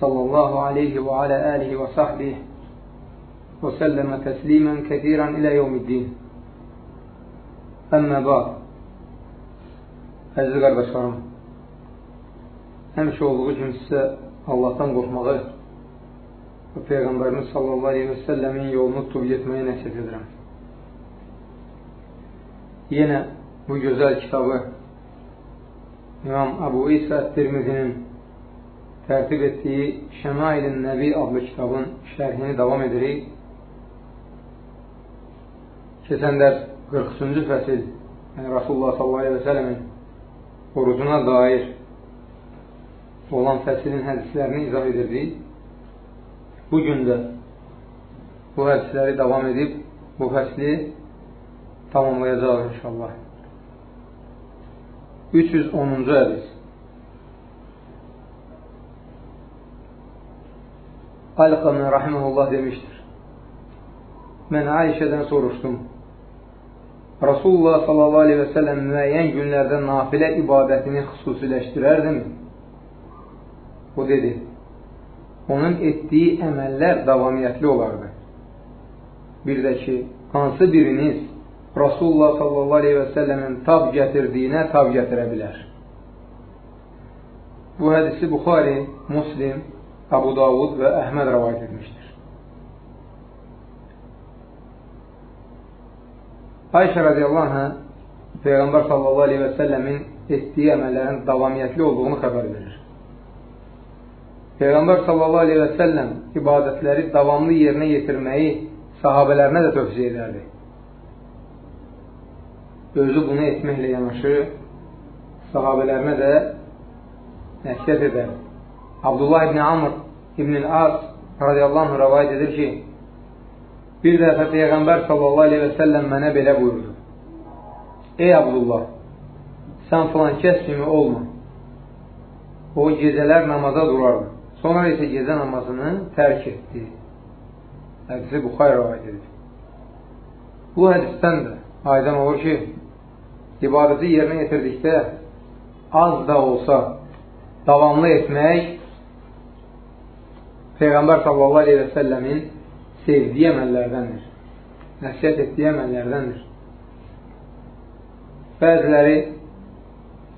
sallallahu aleyhi və alə əlihi və sahbihi və səlləmə təslimən kəthirən ilə yevmiddin. Əmmə ba'd. Əziz qardaşlarım, həmişə olduğu kimi sizə Allahdan qorxmağı və Peyğəmbərimiz sallallahu aleyhi və səlləmin yolunu tutub yetməyi nəsib edirəm. Yenə bu gözəl kitabı İmam Əbu İsa Tirmizinin tərtib etdiyi Şəmailin Nəbi adlı kitabın şərhini davam edirik. Keçən dərs 43-cü fəsil, yəni Rasulullah səlləmin orucuna dair olan fəsilin hədislərini izah edirdik. Bugün də bu hədisləri davam edib bu fəsli tamamlayacaq inşallah. 310-cu hədis Alqamın rahiməhullah demişdir. Mən Ayşədən soruşdum. Rasulullah sallallahu aleyhi və səlləm müəyyən günlərdə nafilə ibadətini xüsusiləşdirərdimi? O dedi, onun etdiyi əməllər davamiyyətli olardı. Bir də ki, hansı biriniz Rasulullah sallallahu aleyhi və səlləmin tab gətirdiyinə tab gətirə bilər. Bu hədisi Buxari, Muslim, Abu Davud və Əhməd rəvayət etmişdir. Ayşə radiyallahu anhə Peyğəmbər sallallahu aleyhi və səlləmin etdiyi əməllərin davamiyyətli olduğunu xəbər verir. Peyğəmbər sallallahu aleyhi və səlləm ibadətləri davamlı yerinə yetirməyi sahabələrinə də tövsiyə edərdi. Özü bunu etməklə yanaşı sahabələrinə də nəsiyyət edər. Abdullah ibn Amr ibn As radiyallahu anh rəvayət edir ki, bir dəfə Peyğəmbər sallallahu aleyhi və səlləm mənə belə buyurdu. Ey Abdullah, sən filan kəs kimi olma. O gecələr namaza durardı. Sonra isə gecə namazını tərk etdi. Hədisi Buxay rəvayət edir. Bu hədisdən də aydın olur ki, ibadəti yerinə yetirdikdə az da olsa davamlı etmək Peyğəmbər sallallahu aleyhi və səlləmin sevdiyi əməllərdəndir. Nəsiyyət etdiyi əməllərdəndir. Bəziləri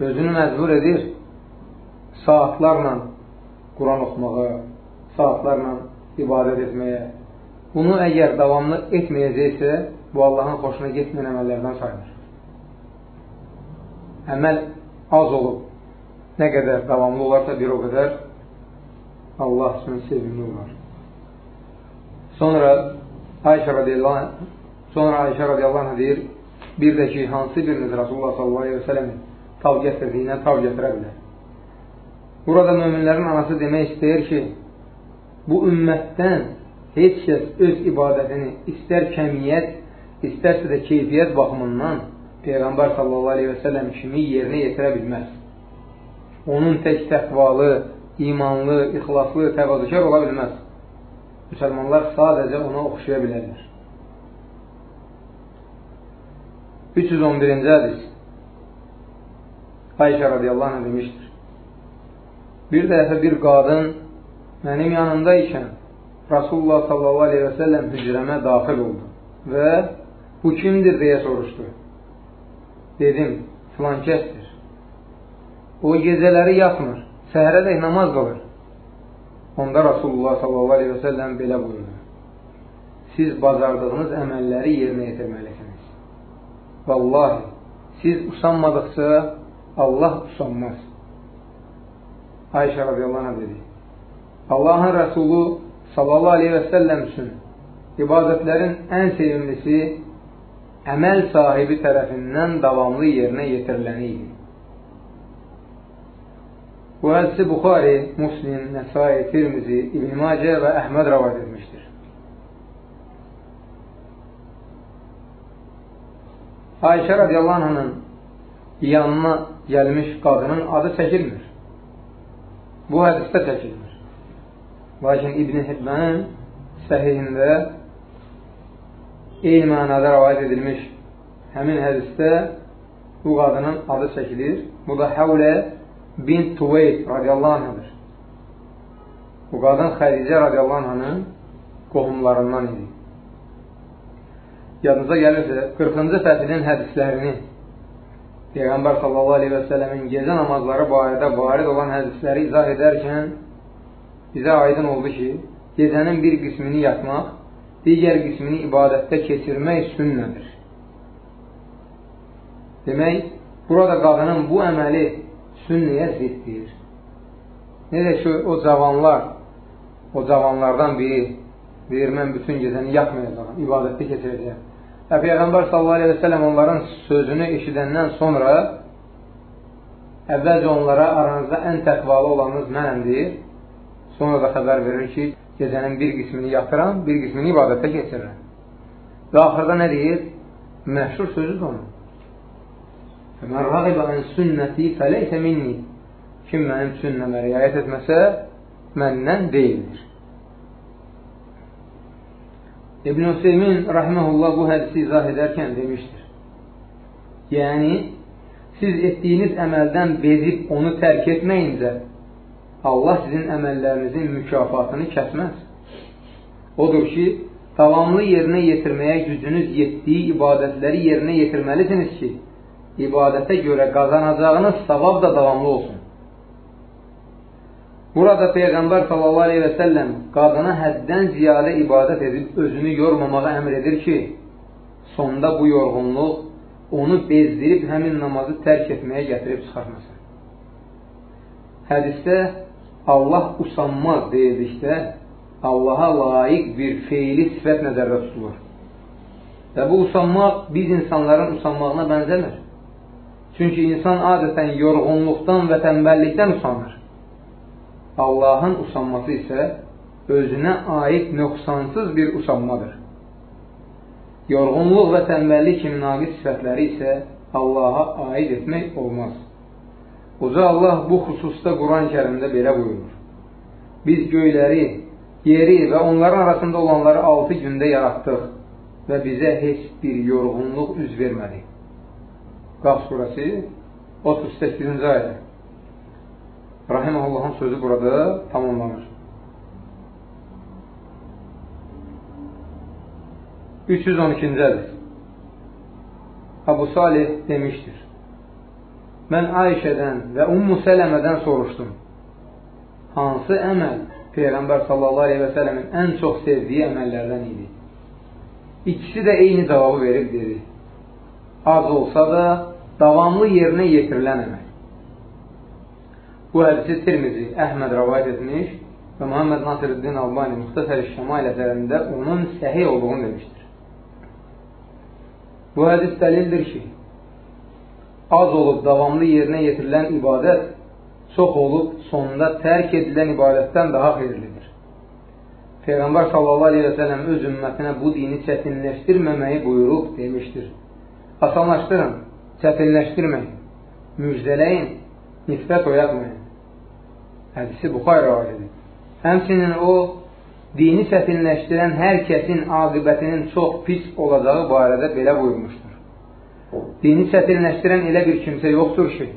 özünü məcbur edir saatlarla Quran oxumağa, saatlarla ibadət etməyə. Bunu əgər davamlı etməyəcəksə, bu Allahın xoşuna getməyən əməllərdən sayılır. Əməl az olub, nə qədər davamlı olarsa bir o qədər Allah üçün sevimli olar. Sonra Ayşə radiyallahu sonra Ayşə radiyallahu deyir, bir də ki, hansı biriniz Rasulullah sallallahu aleyhi və sələmin tav gətirdiyinə tav gətirə bilər. Burada möminlərin anası demək istəyir ki, bu ümmətdən heç kəs öz ibadətini istər kəmiyyət, istərsə də keyfiyyət baxımından Peyğəmbər sallallahu aleyhi və səlləm kimi yerinə yetirə bilməz. Onun tək təqvalı, imanlı, ixlaslı, təvazükar ola bilməz. Müsəlmanlar sadəcə ona oxşaya bilərlər. 311-ci hədis Ayşə radiyallahu anh demişdir. Bir dəfə bir qadın mənim yanımda ikən Rasulullah sallallahu aleyhi və səlləm hücrəmə daxil oldu və bu kimdir deyə soruşdu. Dedim, filan kəsdir. O gecələri yatmır, səhərə də namaz qılır. Onda Rasulullah səlləm belə buyurdu. Siz bazardığınız əməlləri yerinə yetirməlisiniz. Vallahi, siz usanmadıqca Allah usanmaz. Ayşə radiyallahu dedi. Allahın Rəsulu səlləm üçün ibadətlərin ən sevimlisi əməl sahibi tərəfindən davamlı yerinə yetiriləni idi. Bu hədisi Buxari, Muslim, Nəsai, Tirmizi, İbn-i Macə və Əhməd rəvad etmişdir. Ayşə radiyallahu anh'ın yanına gəlmiş qadının adı çəkilmir. Bu hədisdə çəkilmir. Lakin İbn-i Hibbənin səhihində eyni mənada rəvayət edilmiş həmin hədisdə bu qadının adı çəkilir. Bu da Həvlə bin Tuveyd radiyallahu anh'dır. Bu qadın Xədicə radiyallahu anh'ın qohumlarından idi. Yadınıza gəlirsə, 40-cı fəsilin hədislərini Peyğəmbər sallallahu aleyhi və sələmin gecə namazları barədə varid olan hədisləri izah edərkən bizə aydın oldu ki, gecənin bir qismini yatmaq, digər qismini ibadətdə keçirmək sünnədir. Demək, burada qadının bu əməli sünnəyə ziddir. Necə ki, o cavanlar, o cavanlardan biri deyir, mən bütün gecəni yatmayacaqam, ibadətdə keçirəcəyəm. Və Peyğəmbər sələm onların sözünü eşidəndən sonra əvvəlcə onlara aranızda ən təqvalı olanınız mənəm deyir. Sonra da xəbər verir ki, gecənin bir qismini yatıram, bir qismini ibadətə keçirirəm. Və axırda nə deyir? Məşhur sözüdür onun. Mən rəqibə ən sünnəti fələysə minni. Kim mənim sünnəmə riayət etməsə, məndən deyildir. İbn-i Hüseymin rahiməhullah bu hədisi izah edərkən demişdir. Yəni, siz etdiyiniz əməldən bezib onu tərk etməyincə, Allah sizin əməllərinizin mükafatını kəsməz. Odur ki, davamlı yerinə yetirməyə gücünüz yetdiyi ibadətləri yerinə yetirməlisiniz ki, ibadətə görə qazanacağınız savab da davamlı olsun. Burada Peyğəmbər sallallahu aleyhi və səlləm qadına həddən ziyadə ibadət edib özünü yormamağa əmr edir ki, sonda bu yorğunluq onu bezdirib həmin namazı tərk etməyə gətirib çıxarmasın. Hədisdə Allah usanmaz deyildikdə Allaha layiq bir feili sifət nəzərdə tutulur. Və bu usanmaq biz insanların usanmağına bənzəmir. Çünki insan adətən yorğunluqdan və tənbəllikdən usanır. Allahın usanması isə özünə aid nöqsansız bir usanmadır. Yorğunluq və tənbəllik kimi naqis sifətləri isə Allaha aid etmək olmaz. Uca Allah bu xüsusda Quran-ı kərimdə belə buyurur. Biz göyləri, yeri və onların arasında olanları altı gündə yaratdıq və bizə heç bir yorğunluq üz vermədi. Qaf surəsi 38-ci ayədə. Rahiməhullahın sözü burada tamamlanır. 312-ci hədis. Abu Salih demişdir. Mən Ayşədən və Ummu Sələmədən soruşdum. Hansı əməl Peyğəmbər sallallahu aleyhi və sələmin ən çox sevdiyi əməllərdən idi? İkisi də eyni cavabı verib dedi. Az olsa da davamlı yerinə yetirilən əməl. Bu hədisi Tirmizi, Əhməd rəvayət etmiş və Muhammed Nasiruddin Albani Muxtasər-i Şəmail əsərində onun səhi olduğunu demişdir. Bu hədis dəlildir ki, az olub davamlı yerinə yetirilən ibadət çox olub sonunda tərk edilən ibadətdən daha xeyirlidir. Peyğəmbər sallallahu aleyhi və sələm öz ümmətinə bu dini çətinləşdirməməyi buyurub demişdir. Asanlaşdırın, çətinləşdirməyin, müjdələyin, nifrət oyatmayın. Hədisi Buxay rəvayət edir. Həmçinin o, dini çətinləşdirən hər kəsin aqibətinin çox pis olacağı barədə belə buyurmuşdur. Dini çətinləşdirən elə bir kimsə yoxdur ki,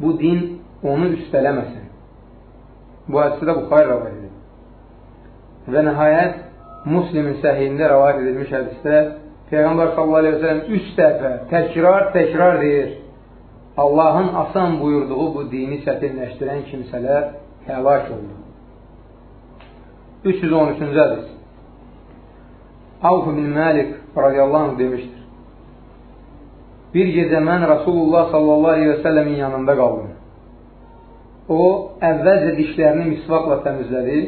bu din onu üstələməsin. Bu hədisi də Buxar rəvayət edir. Və nəhayət, Muslimin səhiyində rəvayət edilmiş hədisdə Peyğəmbər sallallahu aleyhi ve sellem üç dəfə təkrar təkrar deyir. Allahın asan buyurduğu bu dini çətinləşdirən kimsələr həlak oldu. 313-cü hədis. Avf bin Məlik radiyallahu anh demişdir. Bir gecə mən Rasulullah sallallahu aleyhi və səlləmin yanında qaldım. O, əvvəlcə dişlərini misvaqla təmizlədi,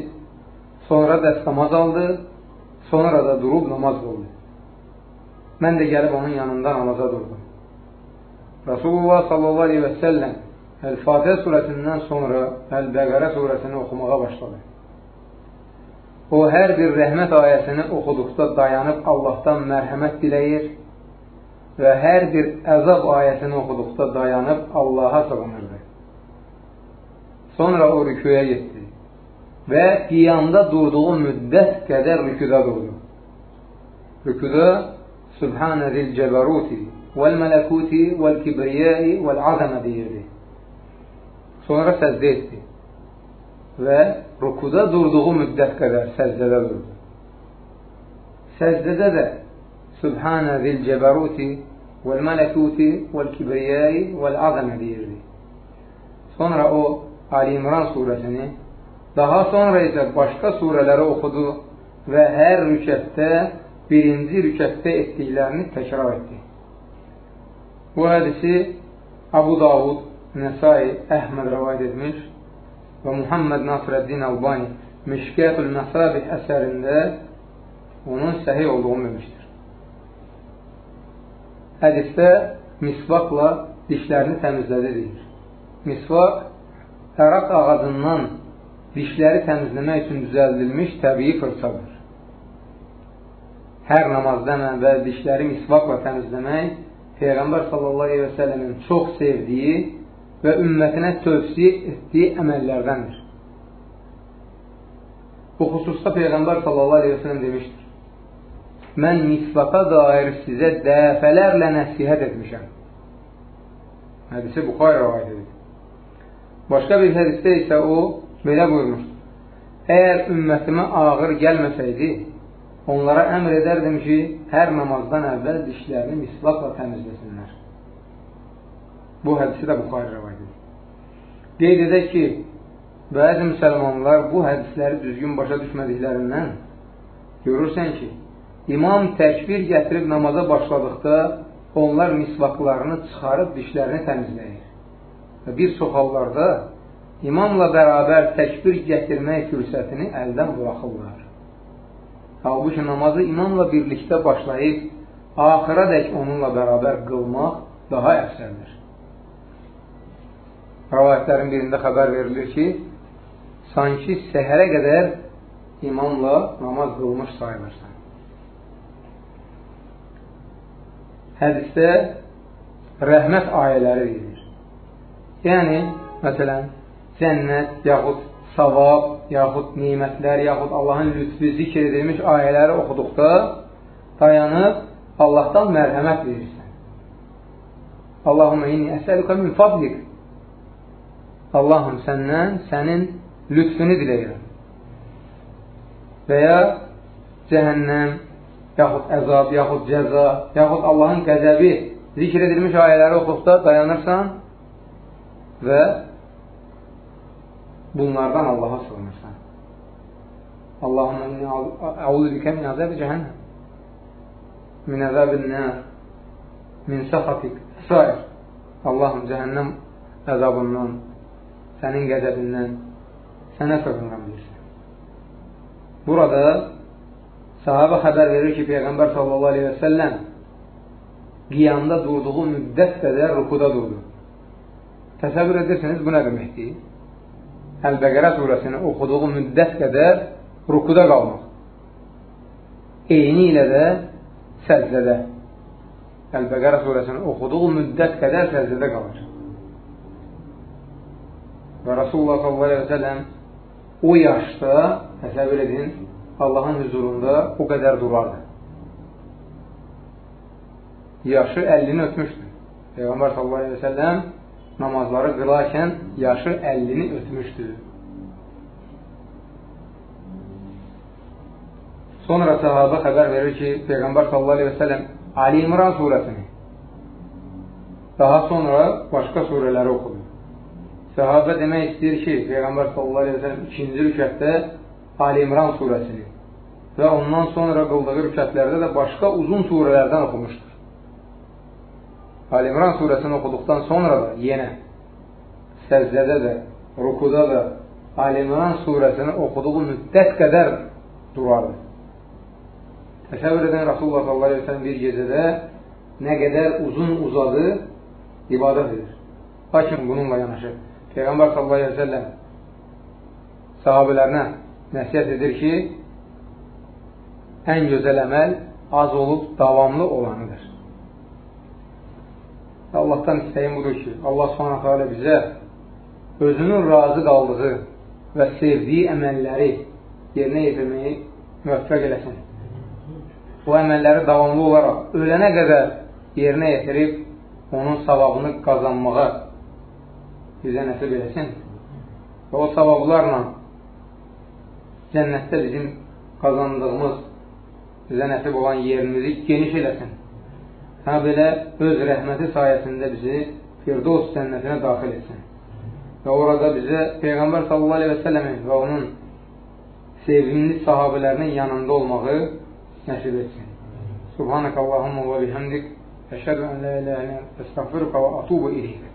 sonra dəstəmaz aldı, sonra da durub namaz qıldı. Mən də gəlib onun yanında namaza durdum. Rasulullah sallallahu aleyhi və səlləm Əl-Fatihə surəsindən sonra Əl-Bəqərə surəsini oxumağa başladı. O, hər bir rəhmət ayəsini oxuduqda dayanıb Allahdan mərhəmət diləyir və hər bir əzab ayəsini oxuduqda dayanıb Allaha sığınırdı. Sonra o rüküyə getdi və qiyamda durduğu müddət qədər rüküdə durdu. Rüküdə Sübhanə zil cəbəruti vəl-mələkuti vəl-kibriyai vəl-azəmə deyirdi. Sonra səzdə etdi və rukuda durduğu müddət qədər səzdədə durdu. Səzdədə də Sübhanə zil cəbəruti vəl-mələkuti vəl-kibriyai vəl-azəmə deyirdi. Sonra o Ali İmran surəsini, daha sonra isə başqa surələri oxudu və hər rükətdə birinci rükətdə etdiklərini təkrar etdi. Bu hədisi Abu Davud, Nəsai, Əhməd rəvayət etmiş və Muhammed Nasrəddin Albani Mişkətul Məsabih əsərində onun səhih olduğunu demişdir. Hədisdə misvaqla dişlərini təmizlədi deyir. Misvaq əraq ağacından dişləri təmizləmək üçün düzəldilmiş təbii fırçadır. Hər namazdan əvvəl dişləri misvaqla təmizləmək Peyğəmbər və səlləmin çox sevdiyi və ümmətinə tövsiyə etdiyi əməllərdəndir. Bu xüsusda Peyğəmbər və səlləm demişdir. Mən misvaqa dair sizə dəfələrlə nəsihət etmişəm. Hədisi Buxar rəvayət edir. Başqa bir hədisdə isə o belə buyurmuşdur. Əgər ümmətimə ağır gəlməsəydi, onlara əmr edərdim ki, hər namazdan əvvəl dişlərini mislaqla təmizləsinlər. Bu hədisi də Buxarı rəvayət edir. Qeyd edək ki, bəzi müsəlmanlar bu hədisləri düzgün başa düşmədiklərindən görürsən ki, imam təkbir gətirib namaza başladıqda onlar misvaqlarını çıxarıb dişlərini təmizləyir. Və bir çox hallarda imamla bərabər təkbir gətirmək fürsətini əldən buraxırlar. Halbuki namazı imamla birlikdə başlayıb, axıra dək onunla bərabər qılmaq daha əfsəldir. Rəvayətlərin birində xəbər verilir ki, sanki səhərə qədər imamla namaz qılmış sayılırsan. Hədisdə rəhmət ayələri deyilir. Yəni, məsələn, cənnət, yaxud savab, yaxud nimətlər, yaxud Allahın lütfü zikr edilmiş ayələri oxuduqda dayanıb Allahdan mərhəmət verirsən. Allahumma inni əsəluka min fadlik. Allahım səndən sənin lütfünü diləyirəm. Və ya cəhənnəm, yaxud əzab, yaxud cəza, yaxud Allahın qəzəbi zikr edilmiş ayələri oxuqda dayanırsan və bunlardan Allaha sığınırsan. Allahümə inni əuzu bikə min əzəb cəhənnəm min əzəbin nər min səxatik sair Allahım cəhənnəm əzabından sənin qəzəbindən sənə sığınıram deyirsən. Burada sahabə xəbər verir ki, Peyğəmbər sallallahu aleyhi və səlləm qiyamda durduğu müddət qədər rukuda durdu. Təsəvvür edirsiniz, bu nə deməkdir? Əl-Bəqərə surəsini oxuduğu müddət qədər rukuda qalmaq. Eyni ilə də səzdədə. Əl-Bəqərə surəsini oxuduğu müddət qədər səzdədə qalır. Və Rasulullah s.ə.v o yaşda, təsəvvür edin, Allahın hüzurunda o qədər durardı. Yaşı 50-ni ötmüşdür. Peyğəmbər s.ə.v namazları qılarkən yaşı 50-ni ötmüşdü. Sonra sahabə xəbər verir ki, Peyğəmbər sallallahu aleyhi və sələm Ali İmran surəsini daha sonra başqa surələri oxudu. Sahabə demək istəyir ki, Peyğəmbər sallallahu aleyhi və sələm ikinci rükətdə Ali İmran surəsini və ondan sonra qıldığı rükətlərdə də başqa uzun surələrdən oxumuşdur. Alimran surəsini oxuduqdan sonra da yenə səzdədə də, rukuda da Alimran surəsini oxuduğu müddət qədər durardı. Təsəvvür edən Rasulullah s.a.v. bir gecədə nə qədər uzun uzadı ibadət edir. Lakin bununla yanaşı Peyğəmbər sellem sahabələrinə nəsiyyət edir ki, ən gözəl əməl az olub davamlı olanıdır. Allahdan istəyim budur ki, Allah alə bizə özünün razı qaldığı və sevdiyi əməlləri yerinə yetirməyi müvəffəq eləsin. Bu əməlləri davamlı olaraq ölənə qədər yerinə yetirib onun savabını qazanmağa bizə nəsib eləsin. Və o savablarla cənnətdə bizim qazandığımız bizə nəsib olan yerimizi geniş eləsin. Hə belə öz rəhməti sayəsində bizi Firdovs cənnətinə daxil etsin. Və orada bizə Peyğəmbər sallallahu aleyhi və səlləmin və onun sevimli sahabələrinin yanında olmağı nəsib etsin. Subhanək Allahumma və bihamdik əşhədu ən la iləhə ilə əstəğfiruka və atubu iləyik.